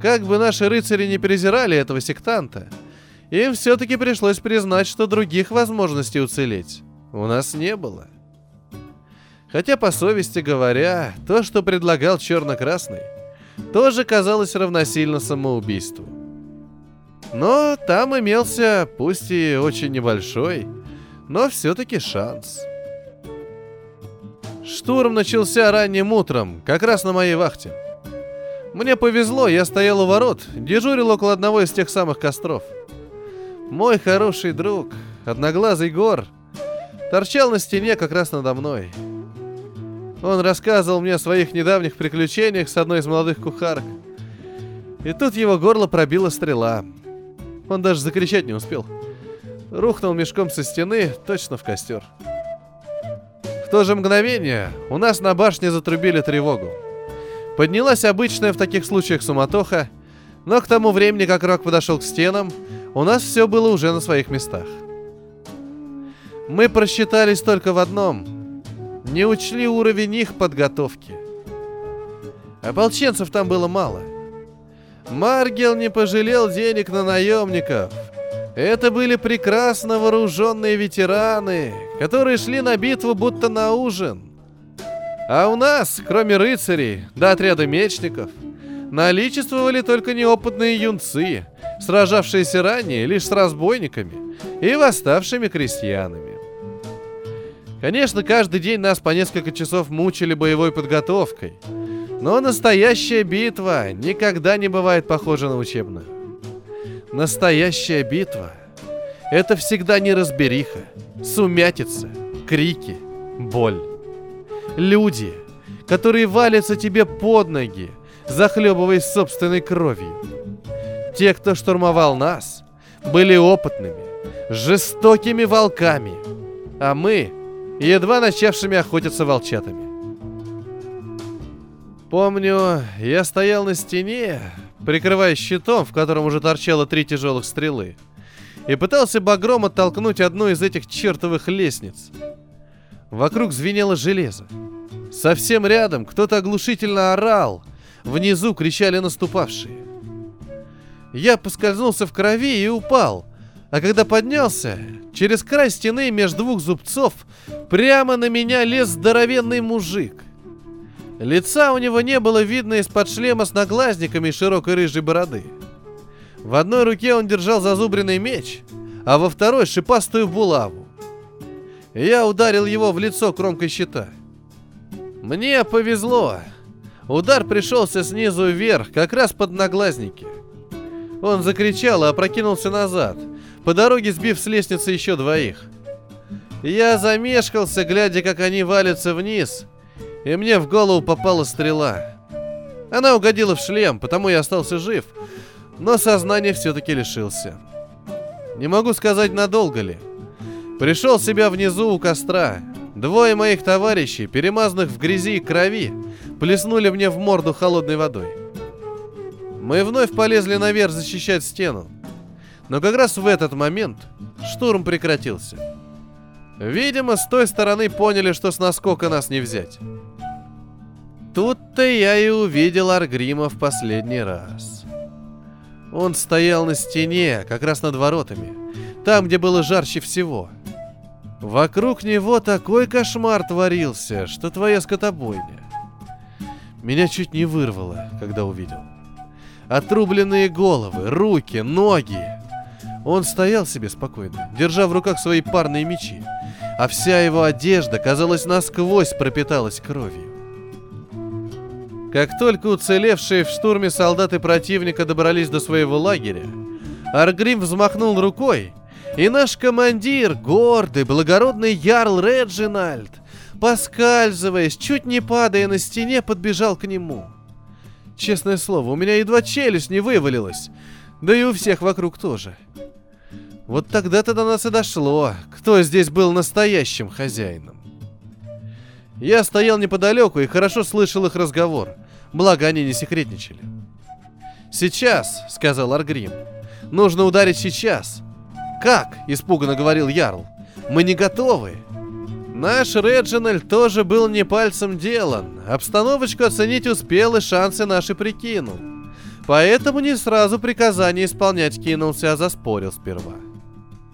как бы наши рыцари не презирали этого сектанта, им все-таки пришлось признать, что других возможностей уцелеть у нас не было. Хотя, по совести говоря, то, что предлагал черно-красный, тоже казалось равносильно самоубийству. Но там имелся, пусть и очень небольшой, но все-таки шанс. Штурм начался ранним утром, как раз на моей вахте. Мне повезло, я стоял у ворот, дежурил около одного из тех самых костров. Мой хороший друг, одноглазый гор, торчал на стене как раз надо мной. Он рассказывал мне о своих недавних приключениях с одной из молодых кухарок. И тут его горло пробила стрела. Он даже закричать не успел. Рухнул мешком со стены точно в костер. В то же мгновение у нас на башне затрубили тревогу. Поднялась обычная в таких случаях суматоха, но к тому времени, как Рок подошел к стенам, у нас все было уже на своих местах. Мы просчитались только в одном. Не учли уровень их подготовки. Ополченцев там было мало. Маргел не пожалел денег на наемников. Это были прекрасно вооруженные ветераны, которые шли на битву будто на ужин. А у нас, кроме рыцарей, до отряда мечников, наличествовали только неопытные юнцы, сражавшиеся ранее лишь с разбойниками и восставшими крестьянами. Конечно, каждый день нас по несколько часов мучили боевой подготовкой – но настоящая битва никогда не бывает похожа на учебную. Настоящая битва – это всегда неразбериха, сумятица, крики, боль. Люди, которые валятся тебе под ноги, захлебываясь собственной кровью. Те, кто штурмовал нас, были опытными, жестокими волками, а мы – едва начавшими охотиться волчатами. Помню, я стоял на стене, прикрываясь щитом, в котором уже торчало три тяжелых стрелы, и пытался багром оттолкнуть одну из этих чертовых лестниц. Вокруг звенело железо. Совсем рядом кто-то оглушительно орал, внизу кричали наступавшие. Я поскользнулся в крови и упал, а когда поднялся, через край стены между двух зубцов прямо на меня лез здоровенный мужик – Лица у него не было видно из-под шлема с наглазниками и широкой рыжей бороды. В одной руке он держал зазубренный меч, а во второй шипастую булаву. Я ударил его в лицо кромкой щита. Мне повезло. Удар пришелся снизу вверх, как раз под наглазники. Он закричал и опрокинулся назад, по дороге сбив с лестницы еще двоих. Я замешкался, глядя, как они валятся вниз, и мне в голову попала стрела. Она угодила в шлем, потому я остался жив, но сознание все-таки лишился. Не могу сказать, надолго ли. Пришел себя внизу у костра. Двое моих товарищей, перемазанных в грязи и крови, плеснули мне в морду холодной водой. Мы вновь полезли наверх защищать стену. Но как раз в этот момент штурм прекратился. Видимо, с той стороны поняли, что с наскока нас не взять. Тут-то я и увидел Аргрима в последний раз. Он стоял на стене, как раз над воротами, там, где было жарче всего. Вокруг него такой кошмар творился, что твоя скотобойня. Меня чуть не вырвало, когда увидел. Отрубленные головы, руки, ноги. Он стоял себе спокойно, держа в руках свои парные мечи, а вся его одежда, казалось, насквозь пропиталась кровью. Как только уцелевшие в штурме солдаты противника добрались до своего лагеря, Аргрим взмахнул рукой, и наш командир, гордый, благородный ярл Реджинальд, поскальзываясь, чуть не падая на стене, подбежал к нему. Честное слово, у меня едва челюсть не вывалилась, да и у всех вокруг тоже. Вот тогда-то до нас и дошло, кто здесь был настоящим хозяином. Я стоял неподалеку и хорошо слышал их разговор, благо они не секретничали. «Сейчас», — сказал Аргрим, — «нужно ударить сейчас». «Как?» — испуганно говорил Ярл. «Мы не готовы». Наш Реджинальд тоже был не пальцем делан. Обстановочку оценить успел и шансы наши прикинул. Поэтому не сразу приказание исполнять кинулся, а заспорил сперва.